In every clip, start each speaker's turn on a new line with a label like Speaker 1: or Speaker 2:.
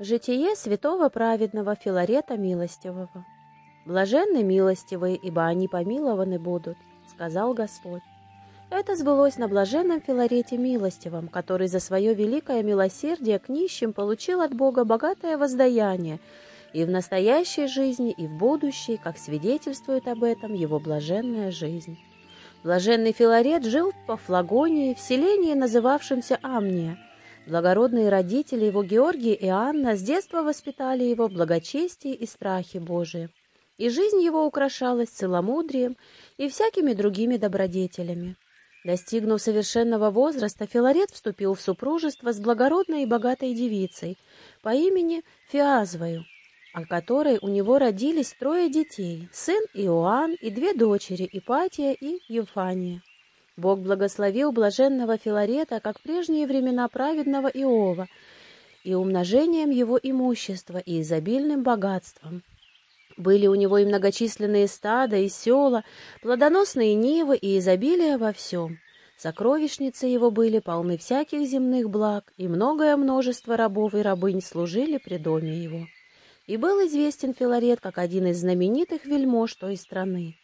Speaker 1: Житие святого праведного Филарета Милостивого. «Блаженны милостивые, ибо они помилованы будут», — сказал Господь. Это сбылось на блаженном Филарете Милостивом, который за свое великое милосердие к нищим получил от Бога богатое воздаяние и в настоящей жизни, и в будущей, как свидетельствует об этом его блаженная жизнь. Блаженный Филарет жил по Флагонии, в селении, называвшемся Амния, Благородные родители его, Георгий и Анна, с детства воспитали его в благочестии и страхе Божие, и жизнь его украшалась целомудрием и всякими другими добродетелями. Достигнув совершенного возраста, Филарет вступил в супружество с благородной и богатой девицей по имени Фиазвою, о которой у него родились трое детей, сын Иоанн и две дочери, Ипатия и Евфания. Бог благословил блаженного Филарета, как в прежние времена праведного Иова, и умножением его имущества, и изобильным богатством. Были у него и многочисленные стада, и села, плодоносные нивы, и изобилие во всем. Сокровищницы его были полны всяких земных благ, и многое множество рабов и рабынь служили при доме его. И был известен Филарет как один из знаменитых вельмож той страны.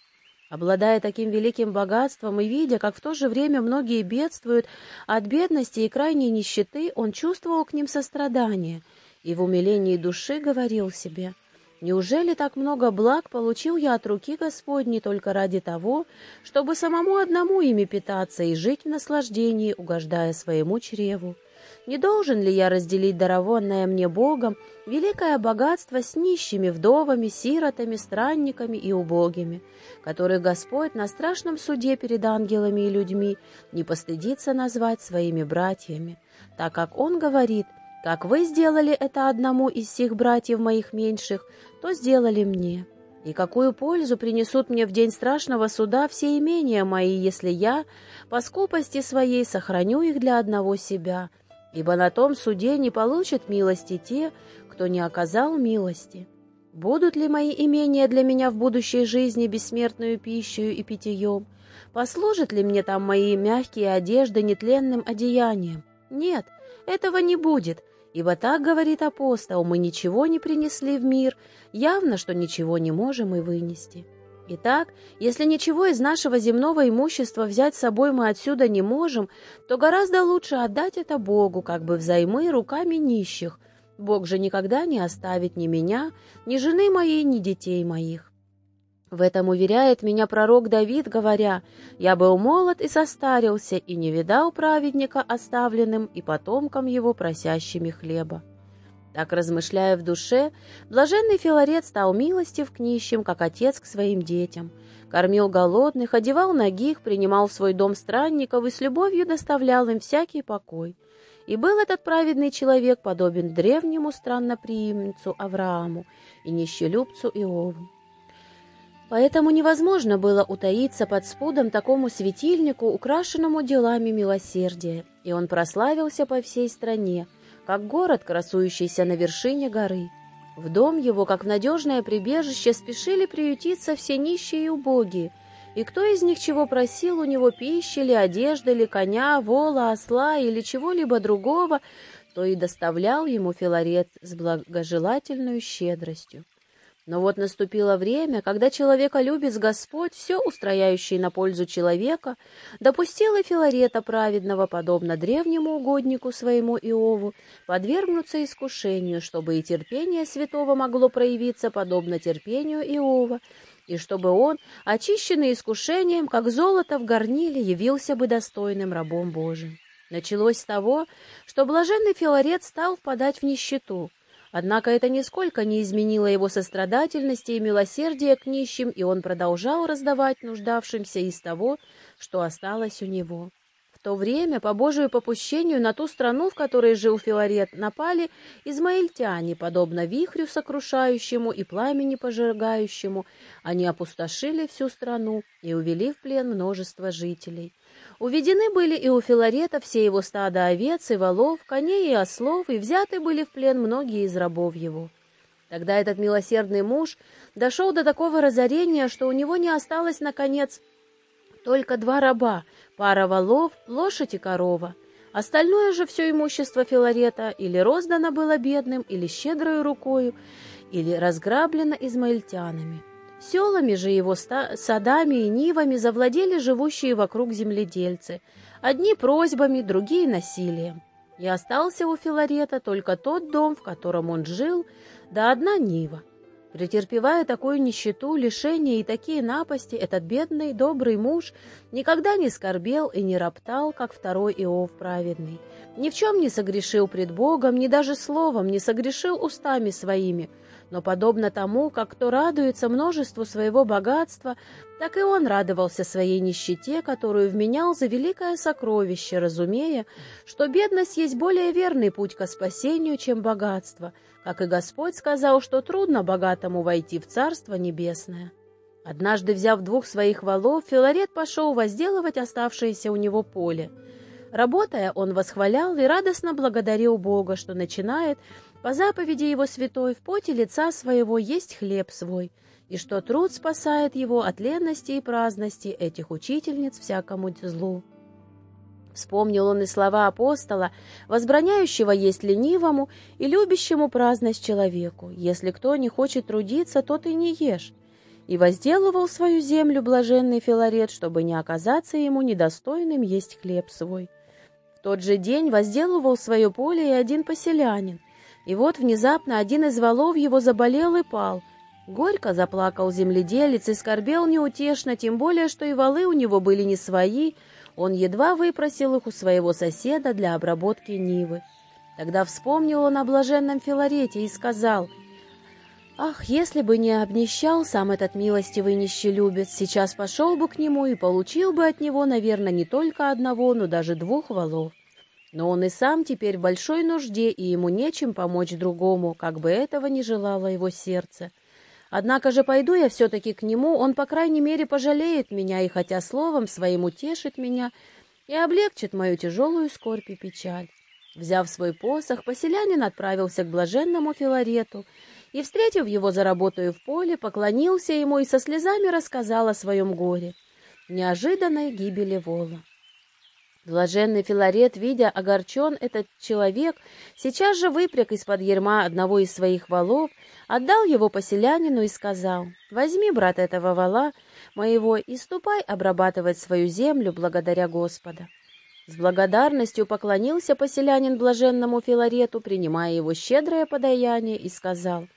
Speaker 1: Обладая таким великим богатством и видя, как в то же время многие бедствуют от бедности и крайней нищеты, он чувствовал к ним сострадание и в умилении души говорил себе, «Неужели так много благ получил я от руки Господней только ради того, чтобы самому одному ими питаться и жить в наслаждении, угождая своему чреву?» Не должен ли я разделить дарованное мне Богом великое богатство с нищими вдовами, сиротами, странниками и убогими, которых Господь на страшном суде перед ангелами и людьми не постыдится назвать своими братьями, так как Он говорит, «Как вы сделали это одному из всех братьев моих меньших, то сделали мне». И какую пользу принесут мне в день страшного суда все имения мои, если я, по скупости своей, сохраню их для одного себя, ибо на том суде не получат милости те, кто не оказал милости. Будут ли мои имения для меня в будущей жизни бессмертную пищей и питьем? Послужат ли мне там мои мягкие одежды нетленным одеянием? Нет, этого не будет, ибо так говорит апостол, мы ничего не принесли в мир, явно, что ничего не можем и вынести. Итак, если ничего из нашего земного имущества взять с собой мы отсюда не можем, то гораздо лучше отдать это Богу, как бы взаймы руками нищих. Бог же никогда не оставит ни меня, ни жены моей, ни детей моих. В этом уверяет меня пророк Давид, говоря, «Я был молод и состарился, и не видал праведника оставленным и потомкам его просящими хлеба». Так, размышляя в душе, блаженный Филарет стал милостив к нищим, как отец к своим детям. Кормил голодных, одевал ногих, принимал в свой дом странников и с любовью доставлял им всякий покой. И был этот праведный человек подобен древнему странноприимцу Аврааму и нищелюбцу Иову. Поэтому невозможно было утаиться под спудом такому светильнику, украшенному делами милосердия, и он прославился по всей стране, как город, красующийся на вершине горы. В дом его, как в надежное прибежище, спешили приютиться все нищие и убогие, и кто из них чего просил у него пищи или одежды, или коня, вола, осла или чего-либо другого, то и доставлял ему Филарет с благожелательной щедростью. Но вот наступило время, когда человеколюбец Господь, все устрояющий на пользу человека, допустил и Филарета праведного, подобно древнему угоднику своему Иову, подвергнуться искушению, чтобы и терпение святого могло проявиться, подобно терпению Иова, и чтобы он, очищенный искушением, как золото в горниле, явился бы достойным рабом Божиим. Началось с того, что блаженный Филарет стал впадать в нищету, Однако это нисколько не изменило его сострадательности и милосердия к нищим, и он продолжал раздавать нуждавшимся из того, что осталось у него. В то время, по Божию попущению, на ту страну, в которой жил Филарет, напали измаильтяне, подобно вихрю сокрушающему и пламени пожигающему. Они опустошили всю страну и увели в плен множество жителей. Уведены были и у Филарета все его стада овец и волов, коней и ослов, и взяты были в плен многие из рабов его. Тогда этот милосердный муж дошел до такого разорения, что у него не осталось, наконец, только два раба, пара волов, лошадь и корова. Остальное же все имущество Филарета или роздано было бедным, или щедрою рукою, или разграблено измаильтянами. Селами же его садами и нивами завладели живущие вокруг земледельцы, одни просьбами, другие насилием. И остался у Филарета только тот дом, в котором он жил, да одна нива. Претерпевая такую нищету, лишение и такие напасти, этот бедный, добрый муж никогда не скорбел и не роптал, как второй Иов праведный. Ни в чем не согрешил пред Богом, ни даже словом не согрешил устами своими, но подобно тому, как кто радуется множеству своего богатства, так и он радовался своей нищете, которую вменял за великое сокровище, разумея, что бедность есть более верный путь ко спасению, чем богатство — как и Господь сказал, что трудно богатому войти в Царство Небесное. Однажды, взяв двух своих валов, Филарет пошел возделывать оставшееся у него поле. Работая, он восхвалял и радостно благодарил Бога, что начинает, по заповеди его святой, в поте лица своего есть хлеб свой, и что труд спасает его от ленности и праздности этих учительниц всякому злу. Вспомнил он и слова апостола, возбраняющего есть ленивому и любящему праздность человеку. Если кто не хочет трудиться, тот и не ешь. И возделывал свою землю блаженный Филарет, чтобы не оказаться ему недостойным есть хлеб свой. В тот же день возделывал свое поле и один поселянин. И вот внезапно один из валов его заболел и пал. Горько заплакал земледелец и скорбел неутешно, тем более, что и валы у него были не свои, он едва выпросил их у своего соседа для обработки нивы. Тогда вспомнил он о блаженном Филарете и сказал, «Ах, если бы не обнищал сам этот милостивый нищелюбец, сейчас пошел бы к нему и получил бы от него, наверное, не только одного, но даже двух валов. Но он и сам теперь в большой нужде, и ему нечем помочь другому, как бы этого не желало его сердце». Однако же пойду я все-таки к нему, он, по крайней мере, пожалеет меня и хотя словом своим утешит меня и облегчит мою тяжелую скорбь и печаль. Взяв свой посох, поселянин отправился к блаженному Филарету и, встретив его за работою в поле, поклонился ему и со слезами рассказал о своем горе, неожиданной гибели вола. Блаженный Филарет, видя огорчен этот человек, сейчас же выпряг из-под ерма одного из своих валов, отдал его поселянину и сказал, «Возьми, брат, этого вала моего и ступай обрабатывать свою землю благодаря Господа». С благодарностью поклонился поселянин блаженному Филарету, принимая его щедрое подаяние, и сказал,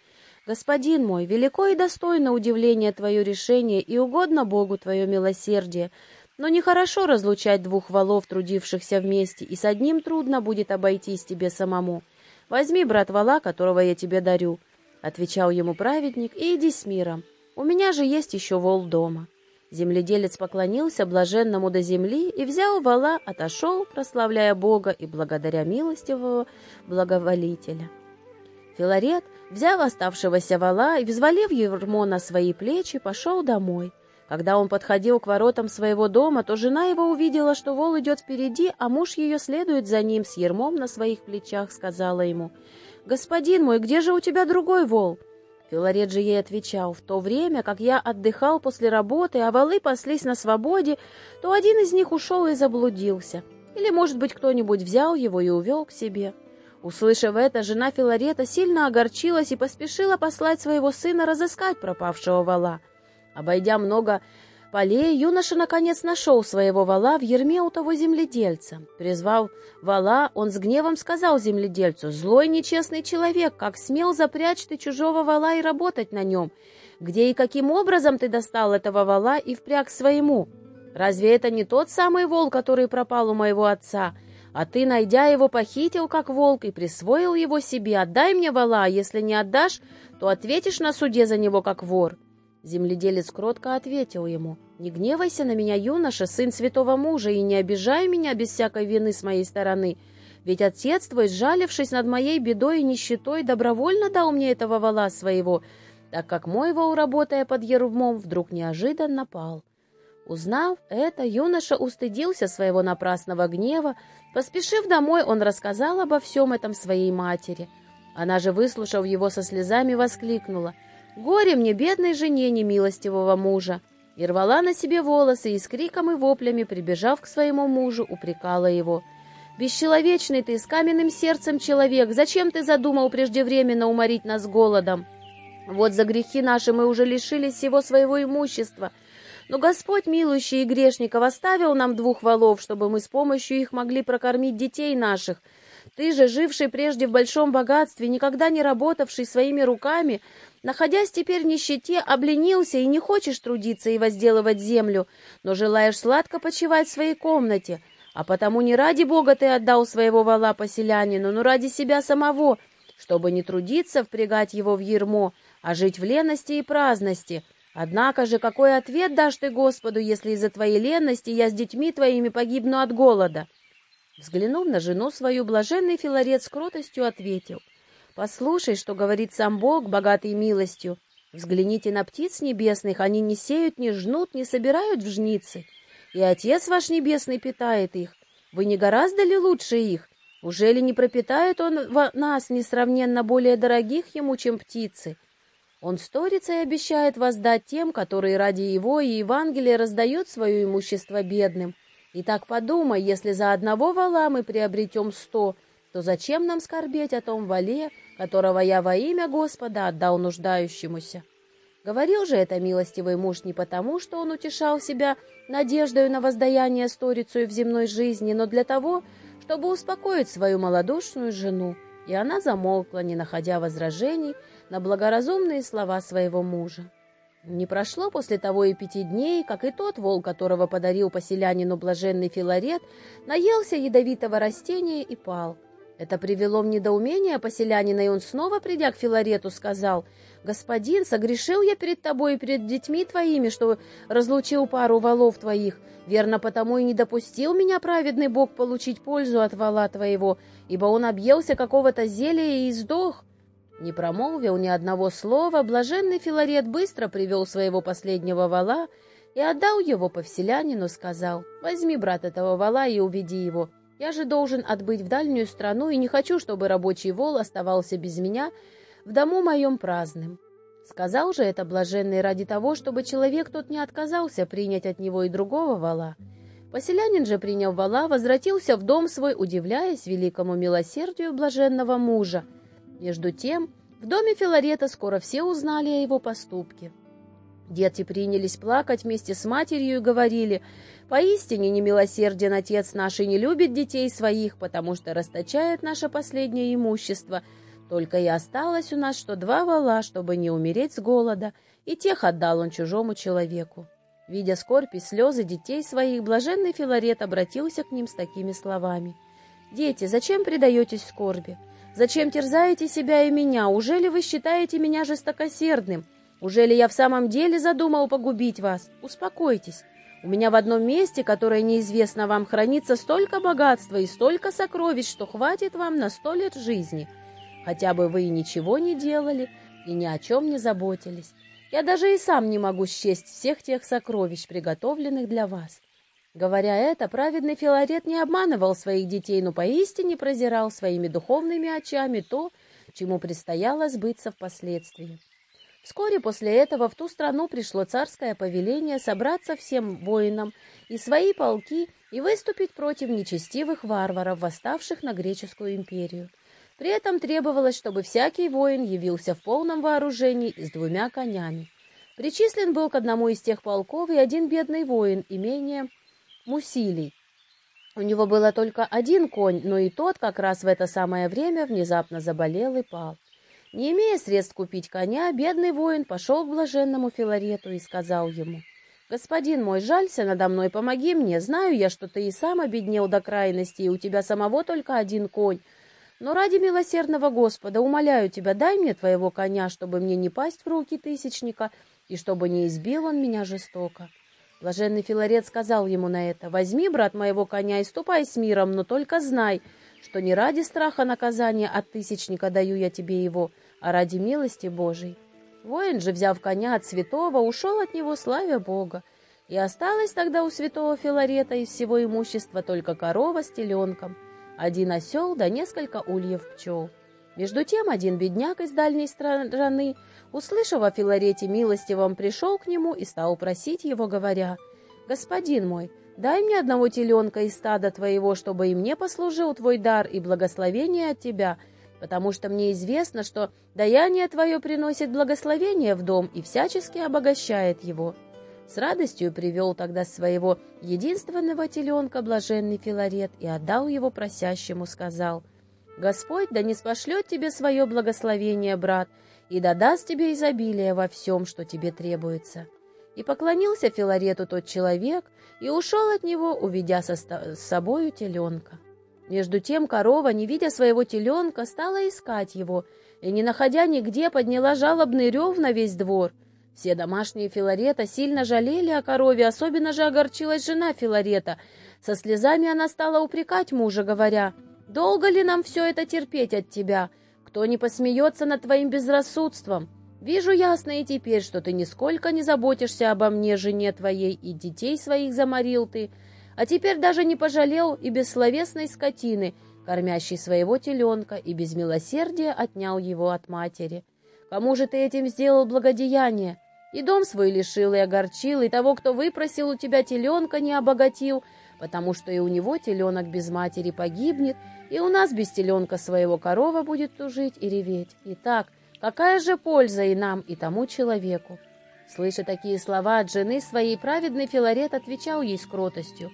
Speaker 1: «Господин мой, велико и достойно удивление твое решение и угодно Богу твое милосердие, но нехорошо разлучать двух валов, трудившихся вместе, и с одним трудно будет обойтись тебе самому. Возьми, брат, вала, которого я тебе дарю, — отвечал ему праведник, — и иди с миром. У меня же есть еще вол дома. Земледелец поклонился блаженному до земли и взял вала, отошел, прославляя Бога и благодаря милостивого благоволителя. Филарет, взяв оставшегося вала и взвалив ермо на свои плечи, пошел домой — когда он подходил к воротам своего дома, то жена его увидела, что вол идет впереди, а муж ее следует за ним с ермом на своих плечах, сказала ему, «Господин мой, где же у тебя другой вол?» Филарет же ей отвечал, «В то время, как я отдыхал после работы, а волы паслись на свободе, то один из них ушел и заблудился. Или, может быть, кто-нибудь взял его и увел к себе». Услышав это, жена Филарета сильно огорчилась и поспешила послать своего сына разыскать пропавшего вола. Обойдя много полей, юноша наконец нашел своего вала в ерме у того земледельца. Призвал вала, он с гневом сказал земледельцу, «Злой нечестный человек, как смел запрячь ты чужого вала и работать на нем? Где и каким образом ты достал этого вала и впряг своему? Разве это не тот самый вол, который пропал у моего отца?» А ты, найдя его, похитил, как волк, и присвоил его себе. Отдай мне вала, а если не отдашь, то ответишь на суде за него, как вор. Земледелец кротко ответил ему, «Не гневайся на меня, юноша, сын святого мужа, и не обижай меня без всякой вины с моей стороны, ведь отец твой, сжалившись над моей бедой и нищетой, добровольно дал мне этого вала своего, так как мой вол, работая под ермом, вдруг неожиданно пал». Узнав это, юноша устыдился своего напрасного гнева. Поспешив домой, он рассказал обо всем этом своей матери. Она же, выслушав его со слезами, воскликнула — Горе мне, бедной жене немилостивого мужа!» И рвала на себе волосы и с криком и воплями, прибежав к своему мужу, упрекала его. Бесчеловечный ты, с каменным сердцем человек, зачем ты задумал преждевременно уморить нас голодом? Вот за грехи наши мы уже лишились всего своего имущества. Но Господь, милующий и грешников, оставил нам двух волов, чтобы мы с помощью их могли прокормить детей наших. Ты же, живший прежде в большом богатстве, никогда не работавший своими руками, находясь теперь в нищете, обленился и не хочешь трудиться и возделывать землю, но желаешь сладко почивать в своей комнате, а потому не ради Бога ты отдал своего вала поселянину, но ради себя самого, чтобы не трудиться впрягать его в ермо, а жить в лености и праздности. Однако же какой ответ дашь ты Господу, если из-за твоей ленности я с детьми твоими погибну от голода?» Взглянув на жену свою, блаженный Филарет с кротостью ответил, «Послушай, что говорит сам Бог, богатый милостью. Взгляните на птиц небесных, они не сеют, не жнут, не собирают в жницы, и Отец ваш Небесный питает их. Вы не гораздо ли лучше их? Уже ли не пропитает Он нас несравненно более дорогих Ему, чем птицы?» Он сторится и обещает воздать тем, которые ради Его и Евангелия раздают свое имущество бедным. И так подумай, если за одного вала мы приобретем сто, то зачем нам скорбеть о том вале, которого я во имя Господа отдал нуждающемуся? Говорил же это милостивый муж не потому, что он утешал себя надеждою на воздаяние сторицу в земной жизни, но для того, чтобы успокоить свою малодушную жену. И она замолкла, не находя возражений, на благоразумные слова своего мужа. Не прошло после того и пяти дней, как и тот волк, которого подарил поселянину блаженный Филарет, наелся ядовитого растения и пал. Это привело в недоумение поселянина, и он снова, придя к Филарету, сказал, «Господин, согрешил я перед тобой и перед детьми твоими, что разлучил пару валов твоих. Верно, потому и не допустил меня праведный Бог получить пользу от вала твоего, ибо он объелся какого-то зелья и издох. Не промолвил ни одного слова, блаженный Филарет быстро привел своего последнего вала и отдал его повселянину, сказал, «Возьми, брат, этого вала и уведи его. Я же должен отбыть в дальнюю страну и не хочу, чтобы рабочий вол оставался без меня в дому моем праздным». Сказал же это блаженный ради того, чтобы человек тот не отказался принять от него и другого вала. Поселянин же, приняв вала, возвратился в дом свой, удивляясь великому милосердию блаженного мужа, между тем, в доме Филарета скоро все узнали о его поступке. Дети принялись плакать вместе с матерью и говорили, «Поистине немилосерден отец наш и не любит детей своих, потому что расточает наше последнее имущество. Только и осталось у нас, что два вала, чтобы не умереть с голода, и тех отдал он чужому человеку». Видя скорбь и слезы детей своих, блаженный Филарет обратился к ним с такими словами. «Дети, зачем предаетесь скорби? Зачем терзаете себя и меня? Ужели вы считаете меня жестокосердным? Ужели я в самом деле задумал погубить вас? Успокойтесь. У меня в одном месте, которое неизвестно вам, хранится столько богатства и столько сокровищ, что хватит вам на сто лет жизни. Хотя бы вы и ничего не делали, и ни о чем не заботились. Я даже и сам не могу счесть всех тех сокровищ, приготовленных для вас. Говоря это, праведный Филарет не обманывал своих детей, но поистине прозирал своими духовными очами то, чему предстояло сбыться впоследствии. Вскоре после этого в ту страну пришло царское повеление собраться всем воинам и свои полки и выступить против нечестивых варваров, восставших на греческую империю. При этом требовалось, чтобы всякий воин явился в полном вооружении с двумя конями. Причислен был к одному из тех полков и один бедный воин, имение Мусилий. У него было только один конь, но и тот как раз в это самое время внезапно заболел и пал. Не имея средств купить коня, бедный воин пошел к блаженному Филарету и сказал ему, «Господин мой, жалься надо мной, помоги мне. Знаю я, что ты и сам обеднел до крайности, и у тебя самого только один конь. Но ради милосердного Господа умоляю тебя, дай мне твоего коня, чтобы мне не пасть в руки тысячника, и чтобы не избил он меня жестоко». Блаженный Филарет сказал ему на это, «Возьми, брат, моего коня и ступай с миром, но только знай, что не ради страха наказания от тысячника даю я тебе его, а ради милости Божией». Воин же, взяв коня от святого, ушел от него, славя Бога. И осталось тогда у святого Филарета из всего имущества только корова с теленком, один осел да несколько ульев пчел. Между тем один бедняк из дальней страны, услышав о Филарете милостивом, пришел к нему и стал просить его, говоря, «Господин мой, дай мне одного теленка из стада твоего, чтобы и мне послужил твой дар и благословение от тебя, потому что мне известно, что даяние твое приносит благословение в дом и всячески обогащает его». С радостью привел тогда своего единственного теленка блаженный Филарет и отдал его просящему, сказал, «Господь да не спошлет тебе свое благословение, брат, и да даст тебе изобилие во всем, что тебе требуется». И поклонился Филарету тот человек, и ушел от него, уведя со с собою теленка. Между тем корова, не видя своего теленка, стала искать его, и, не находя нигде, подняла жалобный рев на весь двор — все домашние Филарета сильно жалели о корове, особенно же огорчилась жена Филарета. Со слезами она стала упрекать мужа, говоря, «Долго ли нам все это терпеть от тебя? Кто не посмеется над твоим безрассудством? Вижу ясно и теперь, что ты нисколько не заботишься обо мне, жене твоей, и детей своих заморил ты, а теперь даже не пожалел и бессловесной скотины, кормящей своего теленка, и без милосердия отнял его от матери. Кому же ты этим сделал благодеяние?» И дом свой лишил и огорчил, и того, кто выпросил у тебя теленка, не обогатил, потому что и у него теленок без матери погибнет, и у нас без теленка своего корова будет тужить и реветь. Итак, какая же польза и нам, и тому человеку?» Слыша такие слова от жены своей, праведный Филарет отвечал ей с кротостью.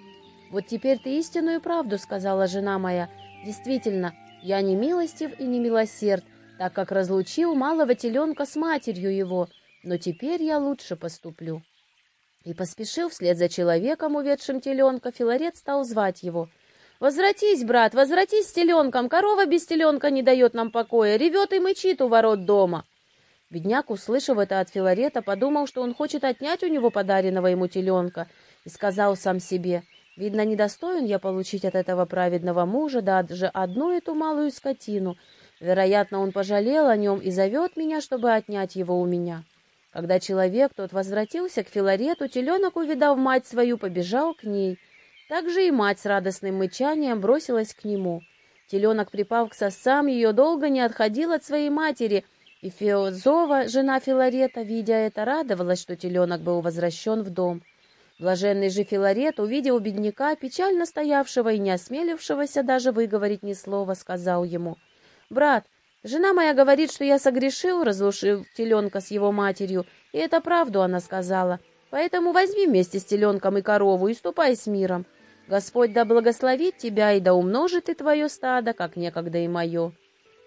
Speaker 1: «Вот теперь ты истинную правду сказала жена моя. Действительно, я не милостив и не милосерд, так как разлучил малого теленка с матерью его» но теперь я лучше поступлю. И поспешил вслед за человеком, уведшим теленка, Филарет стал звать его. «Возвратись, брат, возвратись с теленком, корова без теленка не дает нам покоя, ревет и мычит у ворот дома». Бедняк, услышав это от Филарета, подумал, что он хочет отнять у него подаренного ему теленка, и сказал сам себе, «Видно, недостоин я получить от этого праведного мужа даже одну эту малую скотину. Вероятно, он пожалел о нем и зовет меня, чтобы отнять его у меня». Когда человек тот возвратился к Филарету, теленок, увидав мать свою, побежал к ней. Также и мать с радостным мычанием бросилась к нему. Теленок, припав к сосам, ее долго не отходил от своей матери, и Феозова, жена Филарета, видя это, радовалась, что теленок был возвращен в дом. Блаженный же Филарет, увидев бедняка, печально стоявшего и не осмелившегося даже выговорить ни слова, сказал ему, «Брат, Жена моя говорит, что я согрешил, разлушив теленка с его матерью, и это правду она сказала. Поэтому возьми вместе с теленком и корову и ступай с миром. Господь да благословит тебя и да умножит и твое стадо, как некогда и мое».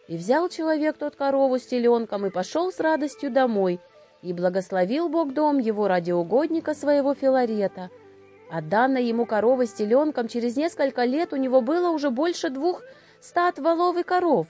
Speaker 1: И взял человек тот корову с теленком и пошел с радостью домой, и благословил Бог дом его ради угодника своего Филарета. Отданной ему коровы с теленком через несколько лет у него было уже больше двух стад волов и коров,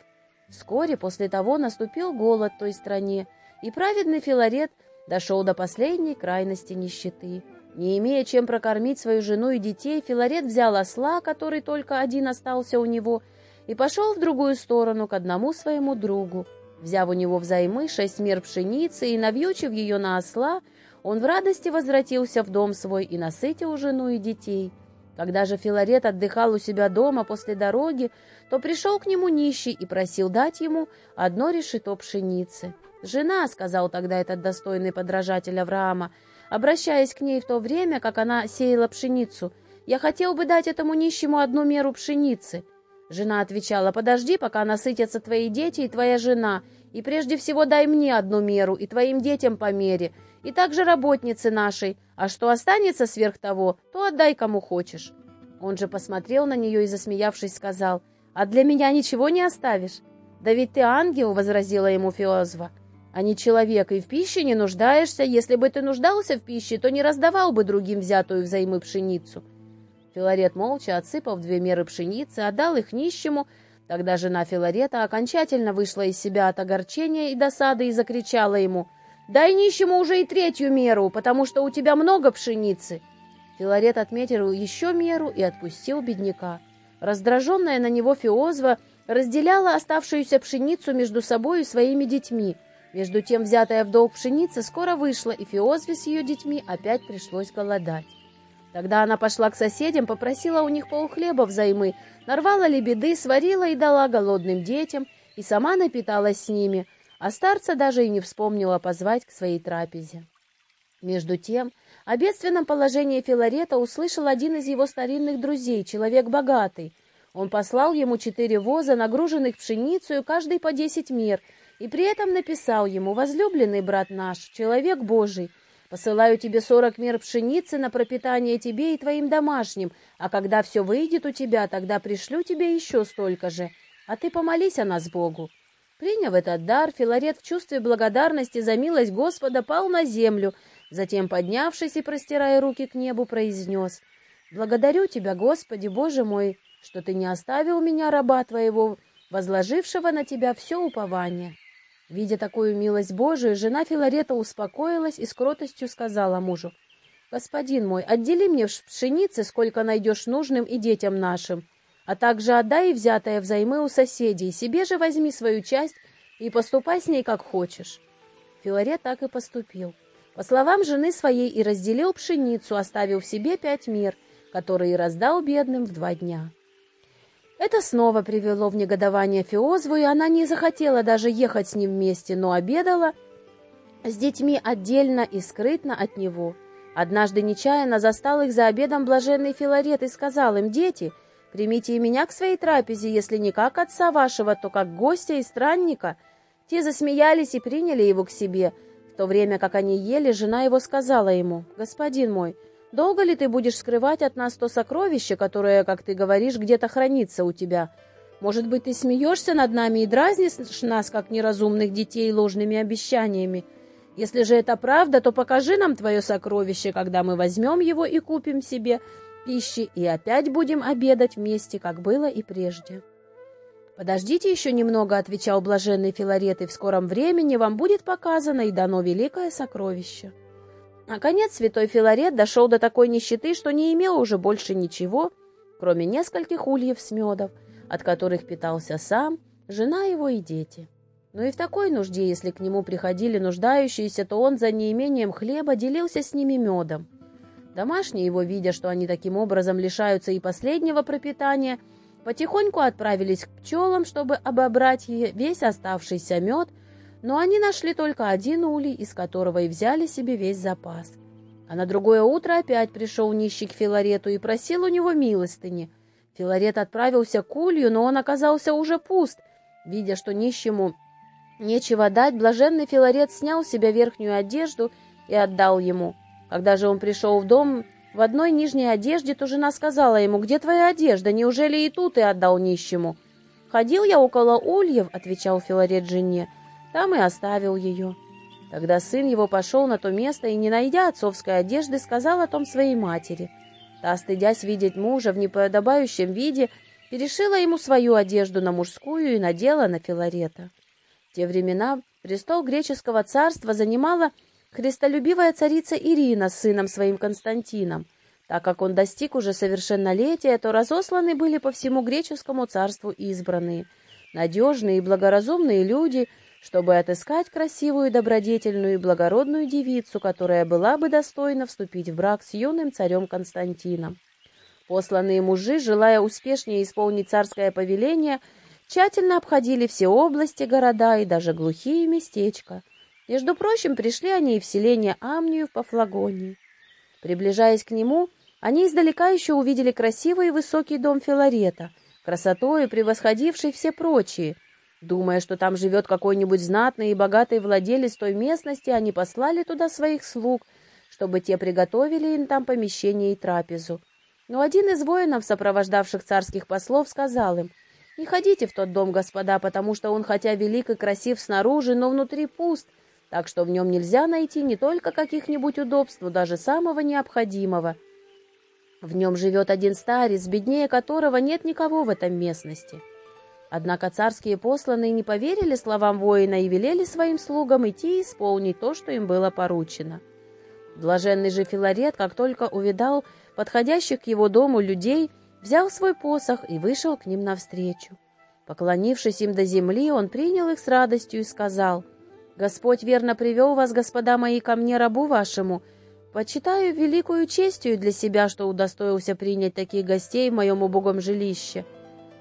Speaker 1: Вскоре после того наступил голод в той стране, и праведный Филарет дошел до последней крайности нищеты. Не имея чем прокормить свою жену и детей, Филарет взял осла, который только один остался у него, и пошел в другую сторону к одному своему другу. Взяв у него взаймы шесть мер пшеницы и навьючив ее на осла, он в радости возвратился в дом свой и насытил жену и детей. Когда же Филарет отдыхал у себя дома после дороги, то пришел к нему нищий и просил дать ему одно решето пшеницы. «Жена», — сказал тогда этот достойный подражатель Авраама, обращаясь к ней в то время, как она сеяла пшеницу, «я хотел бы дать этому нищему одну меру пшеницы». Жена отвечала, «Подожди, пока насытятся твои дети и твоя жена, и прежде всего дай мне одну меру и твоим детям по мере, и также работнице нашей, а что останется сверх того, то отдай кому хочешь». Он же посмотрел на нее и, засмеявшись, сказал, «А для меня ничего не оставишь?» «Да ведь ты ангел», — возразила ему Фиозва, «а не человек, и в пище не нуждаешься. Если бы ты нуждался в пище, то не раздавал бы другим взятую взаймы пшеницу». Филарет, молча отсыпав две меры пшеницы, отдал их нищему. Тогда жена Филарета окончательно вышла из себя от огорчения и досады и закричала ему — Дай нищему уже и третью меру, потому что у тебя много пшеницы». Филарет отметил еще меру и отпустил бедняка. Раздраженная на него Фиозва разделяла оставшуюся пшеницу между собой и своими детьми. Между тем взятая в долг пшеница скоро вышла, и Фиозве с ее детьми опять пришлось голодать. Тогда она пошла к соседям, попросила у них полхлеба взаймы, нарвала лебеды, сварила и дала голодным детям, и сама напиталась с ними – а старца даже и не вспомнила позвать к своей трапезе. Между тем, О бедственном положении Филарета услышал один из его старинных друзей, человек богатый. Он послал ему четыре воза, нагруженных пшеницей, каждый по десять мер, и при этом написал ему, «Возлюбленный брат наш, человек Божий, посылаю тебе сорок мер пшеницы на пропитание тебе и твоим домашним, а когда все выйдет у тебя, тогда пришлю тебе еще столько же, а ты помолись о нас Богу». Приняв этот дар, Филарет в чувстве благодарности за милость Господа пал на землю, Затем, поднявшись и простирая руки к небу, произнес, «Благодарю Тебя, Господи, Боже мой, что Ты не оставил меня, раба Твоего, возложившего на Тебя все упование». Видя такую милость Божию, жена Филарета успокоилась и с кротостью сказала мужу, «Господин мой, отдели мне в пшенице, сколько найдешь нужным и детям нашим, а также отдай взятое взаймы у соседей, себе же возьми свою часть и поступай с ней, как хочешь». Филарет так и поступил. По словам жены своей, и разделил пшеницу, оставив себе пять мер, которые раздал бедным в два дня. Это снова привело в негодование Феозву, и она не захотела даже ехать с ним вместе, но обедала с детьми отдельно и скрытно от него. Однажды нечаянно застал их за обедом блаженный Филарет и сказал им, «Дети, примите и меня к своей трапезе, если не как отца вашего, то как гостя и странника». Те засмеялись и приняли его к себе – в то время как они ели, жена его сказала ему, «Господин мой, долго ли ты будешь скрывать от нас то сокровище, которое, как ты говоришь, где-то хранится у тебя? Может быть, ты смеешься над нами и дразнишь нас, как неразумных детей, ложными обещаниями? Если же это правда, то покажи нам твое сокровище, когда мы возьмем его и купим себе пищи, и опять будем обедать вместе, как было и прежде». «Подождите еще немного», — отвечал блаженный Филарет, «и в скором времени вам будет показано и дано великое сокровище». Наконец святой Филарет дошел до такой нищеты, что не имел уже больше ничего, кроме нескольких ульев с медов, от которых питался сам, жена его и дети. Но и в такой нужде, если к нему приходили нуждающиеся, то он за неимением хлеба делился с ними медом. Домашние его, видя, что они таким образом лишаются и последнего пропитания, — потихоньку отправились к пчелам, чтобы обобрать весь оставшийся мед, но они нашли только один улей, из которого и взяли себе весь запас. А на другое утро опять пришел нищий к Филарету и просил у него милостыни. Филарет отправился к улью, но он оказался уже пуст. Видя, что нищему нечего дать, блаженный Филарет снял с себя верхнюю одежду и отдал ему. Когда же он пришел в дом, в одной нижней одежде, то жена сказала ему, «Где твоя одежда? Неужели и тут ты отдал нищему?» «Ходил я около ульев», — отвечал Филарет жене, — «там и оставил ее». Тогда сын его пошел на то место и, не найдя отцовской одежды, сказал о том своей матери. Та, стыдясь видеть мужа в неподобающем виде, перешила ему свою одежду на мужскую и надела на Филарета. В те времена престол греческого царства занимала христолюбивая царица Ирина с сыном своим Константином. Так как он достиг уже совершеннолетия, то разосланы были по всему греческому царству избранные, надежные и благоразумные люди, чтобы отыскать красивую, добродетельную и благородную девицу, которая была бы достойна вступить в брак с юным царем Константином. Посланные мужи, желая успешнее исполнить царское повеление, тщательно обходили все области, города и даже глухие местечка – между прочим, пришли они и в селение Амнию по Флагонии. Приближаясь к нему, они издалека еще увидели красивый и высокий дом Филарета, красотою превосходивший все прочие. Думая, что там живет какой-нибудь знатный и богатый владелец той местности, они послали туда своих слуг, чтобы те приготовили им там помещение и трапезу. Но один из воинов, сопровождавших царских послов, сказал им, «Не ходите в тот дом, господа, потому что он хотя велик и красив снаружи, но внутри пуст, так что в нем нельзя найти не только каких-нибудь удобств, даже самого необходимого. В нем живет один старец, беднее которого нет никого в этом местности. Однако царские посланные не поверили словам воина и велели своим слугам идти и исполнить то, что им было поручено. Блаженный же Филарет, как только увидал подходящих к его дому людей, взял свой посох и вышел к ним навстречу. Поклонившись им до земли, он принял их с радостью и сказал — Господь верно привел вас, господа мои, ко мне, рабу вашему. Почитаю великую честью для себя, что удостоился принять таких гостей в моем убогом жилище».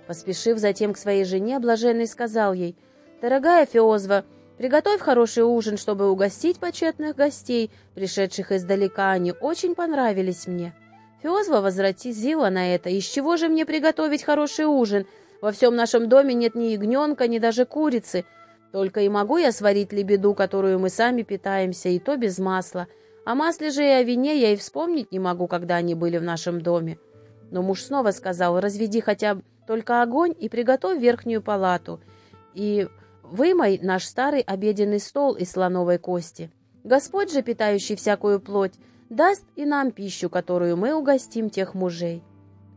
Speaker 1: Поспешив затем к своей жене, блаженный сказал ей, «Дорогая Феозва, Приготовь хороший ужин, чтобы угостить почетных гостей, пришедших издалека. Они очень понравились мне». Фиозва возвратила на это. «Из чего же мне приготовить хороший ужин? Во всем нашем доме нет ни ягненка, ни даже курицы. Только и могу я сварить лебеду, которую мы сами питаемся, и то без масла. О масле же и о вине я и вспомнить не могу, когда они были в нашем доме». Но муж снова сказал, «Разведи хотя бы только огонь и приготовь верхнюю палату». И Вымой наш старый обеденный стол из слоновой кости. Господь же, питающий всякую плоть, даст и нам пищу, которую мы угостим тех мужей».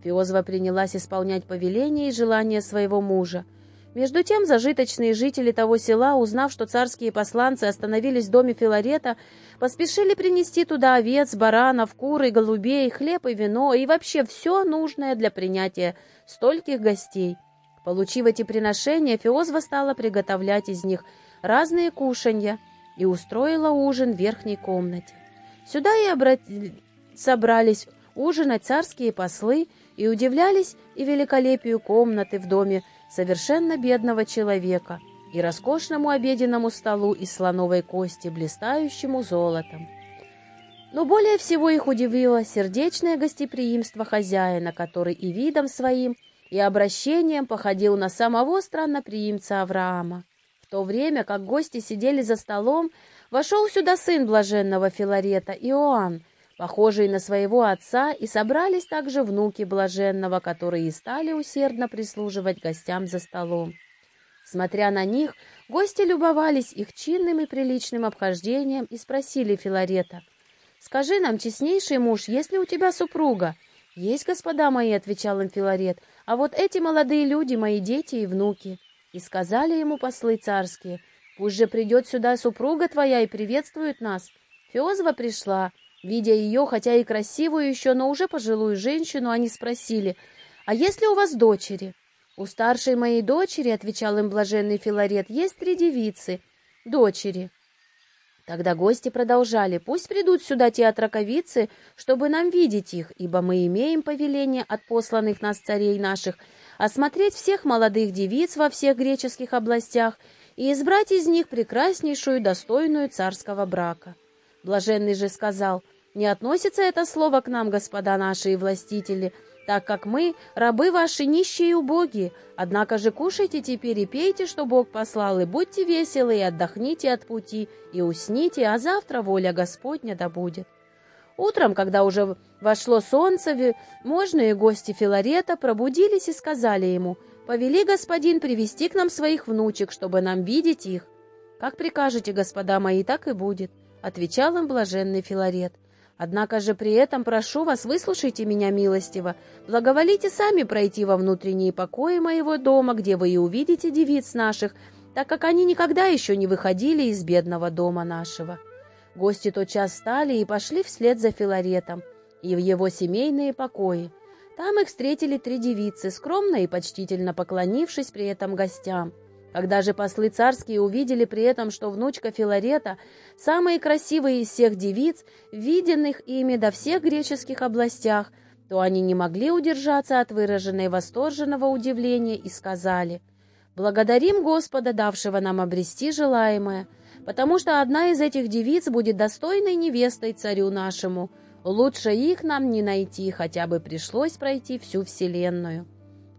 Speaker 1: Фиозва принялась исполнять повеления и желания своего мужа. Между тем зажиточные жители того села, узнав, что царские посланцы остановились в доме Филарета, поспешили принести туда овец, баранов, куры, голубей, хлеб и вино и вообще все нужное для принятия стольких гостей – Получив эти приношения, Феозва стала приготовлять из них разные кушанья и устроила ужин в верхней комнате. Сюда и обрат... собрались ужинать царские послы и удивлялись и великолепию комнаты в доме совершенно бедного человека и роскошному обеденному столу из слоновой кости, блистающему золотом. Но более всего их удивило сердечное гостеприимство хозяина, который и видом своим – и обращением походил на самого странноприимца Авраама. В то время, как гости сидели за столом, вошел сюда сын блаженного Филарета, Иоанн, похожий на своего отца, и собрались также внуки блаженного, которые и стали усердно прислуживать гостям за столом. Смотря на них, гости любовались их чинным и приличным обхождением и спросили Филарета, «Скажи нам, честнейший муж, есть ли у тебя супруга?» «Есть, господа мои», — отвечал им Филарет, «а вот эти молодые люди — мои дети и внуки». И сказали ему послы царские, «Пусть же придет сюда супруга твоя и приветствует нас». Феозва пришла. Видя ее, хотя и красивую еще, но уже пожилую женщину, они спросили, «А есть ли у вас дочери?» «У старшей моей дочери, — отвечал им блаженный Филарет, — есть три девицы, дочери». Тогда гости продолжали, пусть придут сюда те отраковицы, чтобы нам видеть их, ибо мы имеем повеление от посланных нас царей наших осмотреть всех молодых девиц во всех греческих областях и избрать из них прекраснейшую, достойную царского брака. Блаженный же сказал, не относится это слово к нам, господа наши и властители, — так как мы, рабы ваши, нищие и убогие. Однако же кушайте теперь и пейте, что Бог послал, и будьте веселы, и отдохните от пути, и усните, а завтра воля Господня да будет». Утром, когда уже вошло солнце, можные гости Филарета пробудились и сказали ему, «Повели, господин, привести к нам своих внучек, чтобы нам видеть их». «Как прикажете, господа мои, так и будет», — отвечал им блаженный Филарет. Однако же при этом прошу вас, выслушайте меня милостиво, благоволите сами пройти во внутренние покои моего дома, где вы и увидите девиц наших, так как они никогда еще не выходили из бедного дома нашего». Гости тотчас встали и пошли вслед за Филаретом и в его семейные покои. Там их встретили три девицы, скромно и почтительно поклонившись при этом гостям. Когда же послы царские увидели при этом, что внучка Филарета, самая красивая из всех девиц, виденных ими до всех греческих областях, то они не могли удержаться от выраженной восторженного удивления и сказали «Благодарим Господа, давшего нам обрести желаемое, потому что одна из этих девиц будет достойной невестой царю нашему. Лучше их нам не найти, хотя бы пришлось пройти всю вселенную».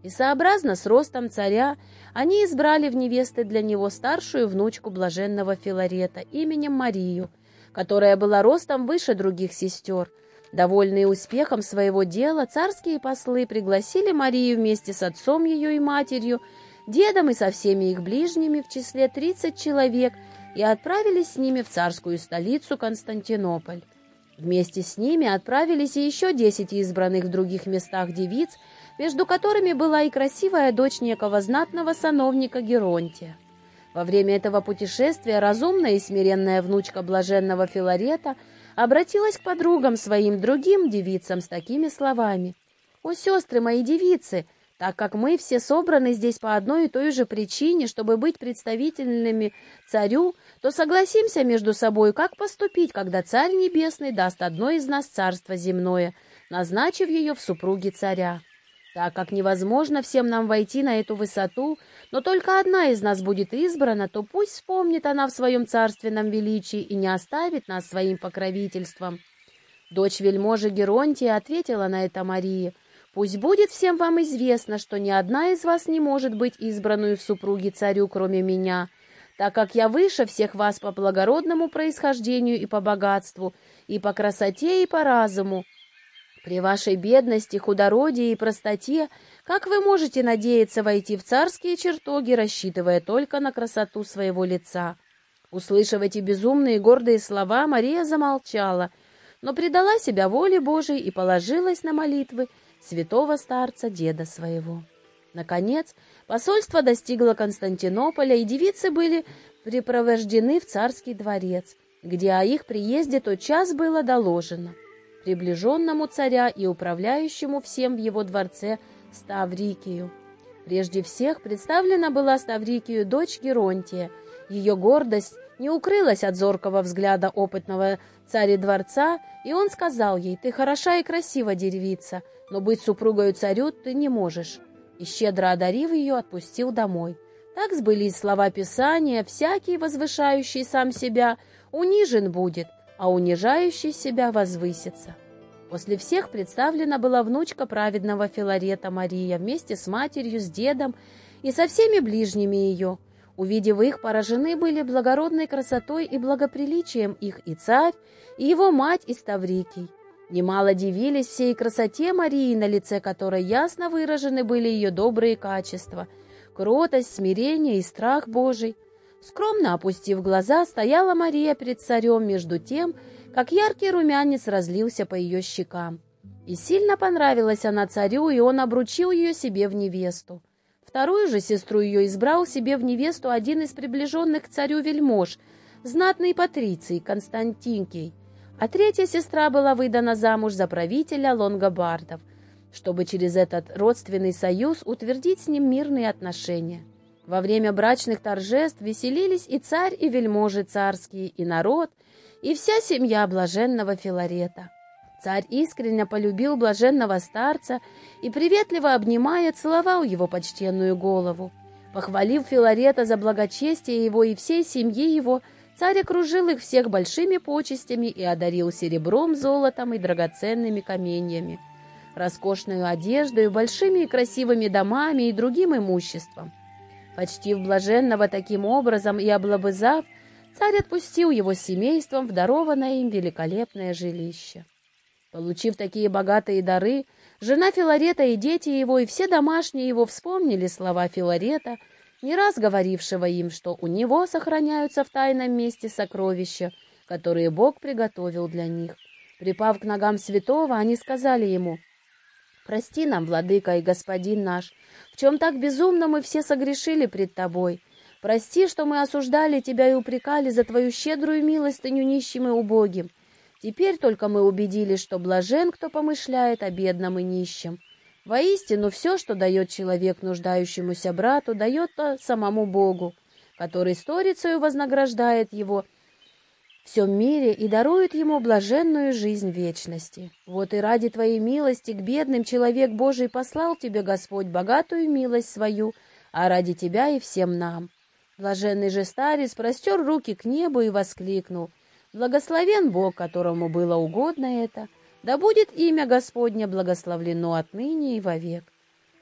Speaker 1: И сообразно с ростом царя они избрали в невесты для него старшую внучку блаженного Филарета именем Марию, которая была ростом выше других сестер. Довольные успехом своего дела, царские послы пригласили Марию вместе с отцом ее и матерью, дедом и со всеми их ближними в числе 30 человек и отправились с ними в царскую столицу Константинополь. Вместе с ними отправились и еще десять избранных в других местах девиц, между которыми была и красивая дочь некого знатного сановника Геронтия. Во время этого путешествия разумная и смиренная внучка блаженного Филарета обратилась к подругам своим другим девицам с такими словами. «О, сестры мои девицы, так как мы все собраны здесь по одной и той же причине, чтобы быть представительными царю, то согласимся между собой, как поступить, когда царь небесный даст одной из нас царство земное, назначив ее в супруги царя». Так как невозможно всем нам войти на эту высоту, но только одна из нас будет избрана, то пусть вспомнит она в своем царственном величии и не оставит нас своим покровительством». Дочь вельможи Геронтия ответила на это Марии, «Пусть будет всем вам известно, что ни одна из вас не может быть избранную в супруги царю, кроме меня, так как я выше всех вас по благородному происхождению и по богатству, и по красоте, и по разуму. При вашей бедности, худородии и простоте, как вы можете надеяться войти в царские чертоги, рассчитывая только на красоту своего лица?» Услышав эти безумные и гордые слова, Мария замолчала, но предала себя воле Божией и положилась на молитвы святого старца, деда своего. Наконец, посольство достигло Константинополя, и девицы были припровождены в царский дворец, где о их приезде тот час было доложено приближенному царя и управляющему всем в его дворце Ставрикию. Прежде всех представлена была Ставрикию дочь Геронтия. Ее гордость не укрылась от зоркого взгляда опытного царя дворца, и он сказал ей, «Ты хороша и красива, девица, но быть супругою царю ты не можешь». И щедро одарив ее, отпустил домой. Так сбылись слова Писания, всякий, возвышающий сам себя, унижен будет, а унижающий себя возвысится. После всех представлена была внучка праведного Филарета Мария вместе с матерью, с дедом и со всеми ближними ее – Увидев их, поражены были благородной красотой и благоприличием их и царь, и его мать из Таврикий. Немало дивились всей красоте Марии, на лице которой ясно выражены были ее добрые качества, кротость, смирение и страх Божий. Скромно опустив глаза, стояла Мария перед царем между тем, как яркий румянец разлился по ее щекам. И сильно понравилась она царю, и он обручил ее себе в невесту. Вторую же сестру ее избрал себе в невесту один из приближенных к царю вельмож, знатный патриций Константинкий, а третья сестра была выдана замуж за правителя лонгобардов, чтобы через этот родственный союз утвердить с ним мирные отношения. Во время брачных торжеств веселились и царь, и вельможи царские, и народ, и вся семья блаженного Филарета. Царь искренне полюбил блаженного старца и, приветливо обнимая, целовал его почтенную голову. Похвалив Филарета за благочестие его и всей семьи его, царь окружил их всех большими почестями и одарил серебром, золотом и драгоценными каменьями, роскошную одеждой, большими и красивыми домами и другим имуществом. Почтив блаженного таким образом и облобызав, царь отпустил его семейством в дарованное им великолепное жилище. Получив такие богатые дары, жена Филарета и дети его, и все домашние его вспомнили слова Филарета, не раз говорившего им, что у него сохраняются в тайном месте сокровища, которые Бог приготовил для них. Припав к ногам святого, они сказали ему, «Прости нам, владыка и господин наш, в чем так безумно мы все согрешили пред тобой. Прости, что мы осуждали тебя и упрекали за твою щедрую милостыню нищим и убогим» Теперь только мы убедились, что блажен, кто помышляет о бедном и нищем. Воистину, все, что дает человек нуждающемуся брату, дает самому Богу, который сторицею вознаграждает его всем мире и дарует ему блаженную жизнь вечности. Вот и ради твоей милости к бедным человек Божий послал тебе Господь богатую милость свою, а ради тебя и всем нам. Блаженный же старец простер руки к небу и воскликнул — Благословен Бог, которому было угодно это, да будет имя Господне благословлено отныне и вовек.